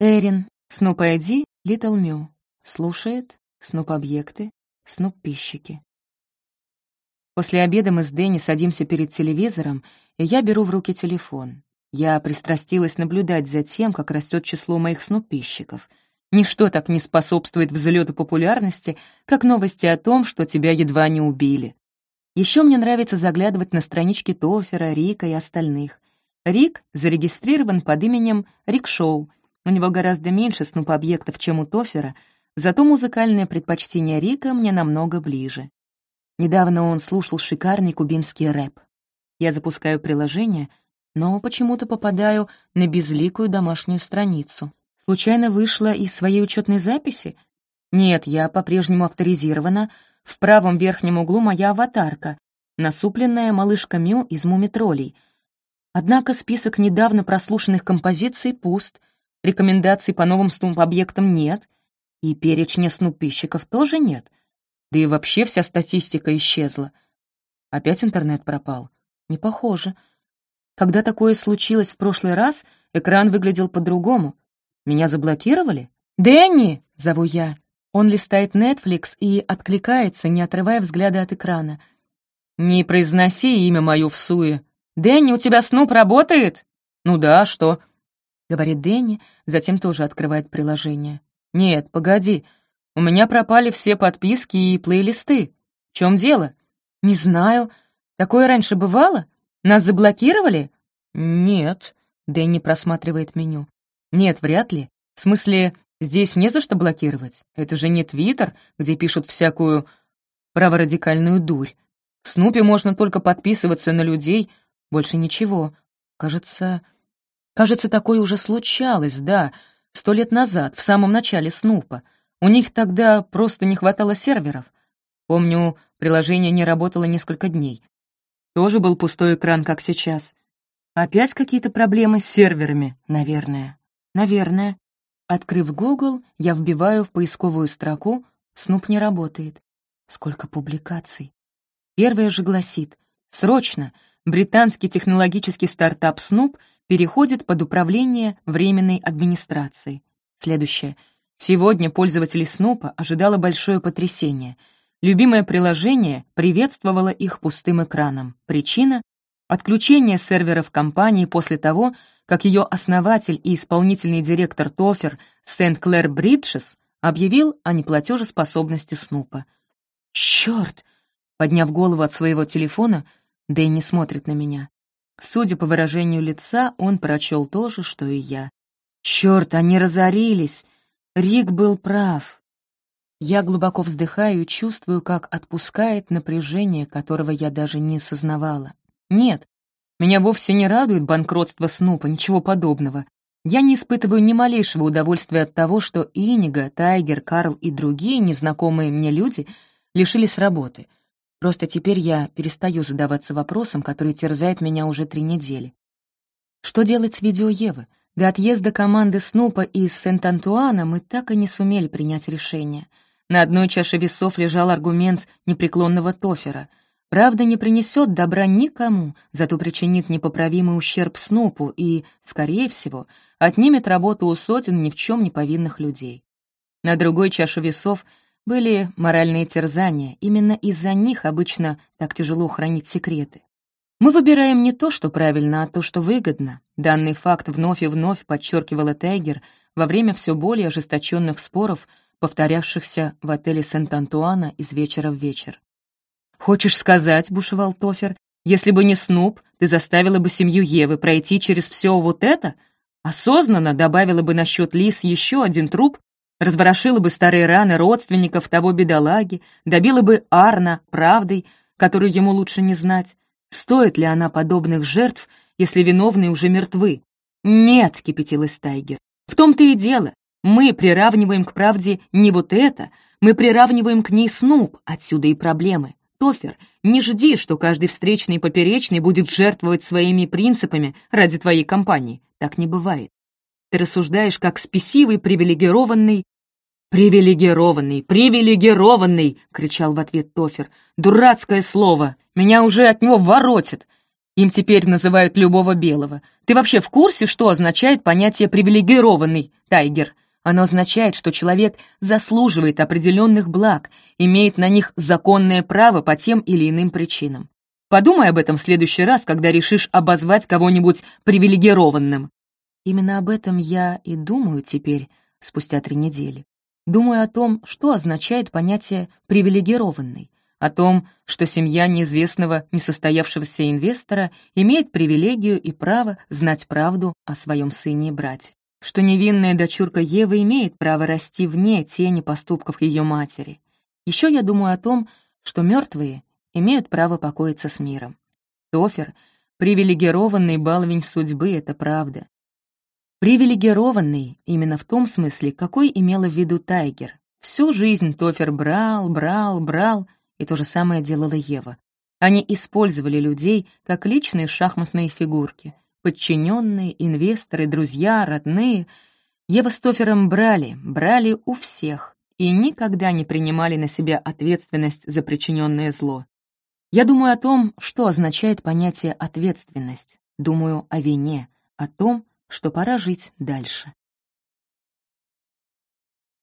Эрин, Снуп ID, Литл Мю. Слушает, Снуп объекты, Снуп пищики. После обеда мы с Дэнни садимся перед телевизором, и я беру в руки телефон. Я пристрастилась наблюдать за тем, как растет число моих снупищиков. Ничто так не способствует взлету популярности, как новости о том, что тебя едва не убили. Еще мне нравится заглядывать на странички Тофера, Рика и остальных. Рик зарегистрирован под именем Рик Шоу. У него гораздо меньше снуп-объектов, чем у Тофера, зато музыкальное предпочтение Рика мне намного ближе. Недавно он слушал шикарный кубинский рэп. Я запускаю приложение, но почему-то попадаю на безликую домашнюю страницу. Случайно вышла из своей учетной записи? Нет, я по-прежнему авторизирована. В правом верхнем углу моя аватарка, насупленная малышка Мю из мумитролей. Однако список недавно прослушанных композиций пуст, рекомендаций по новым снуп-объектам нет, и перечня снупищиков тоже нет. Да и вообще вся статистика исчезла. Опять интернет пропал? Не похоже. Когда такое случилось в прошлый раз, экран выглядел по-другому. Меня заблокировали? «Дэнни!» — зову я. Он листает Netflix и откликается, не отрывая взгляда от экрана. «Не произноси имя мое в суе. Дэнни, у тебя Снуп работает?» «Ну да, что?» — говорит Дэнни, затем тоже открывает приложение. «Нет, погоди. У меня пропали все подписки и плейлисты. В чем дело?» «Не знаю. Такое раньше бывало? Нас заблокировали?» «Нет», — Дэнни просматривает меню. «Нет, вряд ли. В смысле, здесь не за что блокировать. Это же не Твиттер, где пишут всякую праворадикальную дурь. В Снупе можно только подписываться на людей, больше ничего. Кажется... Кажется, такое уже случалось, да, сто лет назад, в самом начале Снупа. У них тогда просто не хватало серверов. Помню, приложение не работало несколько дней. Тоже был пустой экран, как сейчас. Опять какие-то проблемы с серверами, наверное. Наверное. Открыв Google, я вбиваю в поисковую строку «Снуп не работает». Сколько публикаций. Первая же гласит «Срочно! Британский технологический стартап Снуп переходит под управление Временной администрации». Следующее. Сегодня пользователей Снупа ожидало большое потрясение. Любимое приложение приветствовало их пустым экраном. Причина — отключение серверов компании после того, как ее основатель и исполнительный директор Тофер Сент-Клэр Бриджес объявил о неплатежеспособности Снупа. «Черт!» Подняв голову от своего телефона, Дэнни смотрит на меня. Судя по выражению лица, он прочел то же, что и я. «Черт, они разорились! Рик был прав!» Я глубоко вздыхаю и чувствую, как отпускает напряжение, которого я даже не сознавала. Нет, меня вовсе не радует банкротство Снупа, ничего подобного. Я не испытываю ни малейшего удовольствия от того, что Инига, Тайгер, Карл и другие незнакомые мне люди лишились работы. Просто теперь я перестаю задаваться вопросом, который терзает меня уже три недели. Что делать с видео Евы? До отъезда команды Снупа из Сент-Антуана мы так и не сумели принять решение. На одной чаше весов лежал аргумент непреклонного Тофера. Правда не принесет добра никому, зато причинит непоправимый ущерб Снупу и, скорее всего, отнимет работу у сотен ни в чем не повинных людей. На другой чаше весов были моральные терзания, именно из-за них обычно так тяжело хранить секреты. Мы выбираем не то, что правильно, а то, что выгодно. Данный факт вновь и вновь подчеркивала Тайгер во время все более ожесточенных споров, повторявшихся в отеле Сент-Антуана из вечера в вечер. «Хочешь сказать, — бушевал Тофер, — если бы не Снуп, ты заставила бы семью Евы пройти через все вот это? Осознанно добавила бы на счет Лис еще один труп, разворошила бы старые раны родственников того бедолаги, добила бы Арна правдой, которую ему лучше не знать. Стоит ли она подобных жертв, если виновные уже мертвы? Нет, — кипятилась Тайгер, — в том-то и дело. Мы приравниваем к правде не вот это, мы приравниваем к ней Снуп, отсюда и проблемы. Тофер, не жди, что каждый встречный и поперечный будет жертвовать своими принципами ради твоей компании. Так не бывает. Ты рассуждаешь как спесивый, привилегированный... «Привилегированный, привилегированный!» — кричал в ответ Тофер. «Дурацкое слово! Меня уже от него воротит! Им теперь называют любого белого. Ты вообще в курсе, что означает понятие «привилегированный», Тайгер? Оно означает, что человек заслуживает определенных благ, имеет на них законное право по тем или иным причинам. Подумай об этом в следующий раз, когда решишь обозвать кого-нибудь привилегированным. Именно об этом я и думаю теперь, спустя три недели. Думаю о том, что означает понятие «привилегированный», о том, что семья неизвестного несостоявшегося инвестора имеет привилегию и право знать правду о своем сыне и брате, что невинная дочурка Евы имеет право расти вне тени поступков ее матери. Еще я думаю о том, что мертвые имеют право покоиться с миром. Тофер — привилегированный баловень судьбы, это правда. Привилегированный именно в том смысле, какой имела в виду Тайгер. Всю жизнь Тофер брал, брал, брал, и то же самое делала Ева. Они использовали людей как личные шахматные фигурки. Подчиненные, инвесторы, друзья, родные. Ева с Тофером брали, брали у всех и никогда не принимали на себя ответственность за причиненное зло. Я думаю о том, что означает понятие «ответственность». Думаю о вине, о том, что пора жить дальше.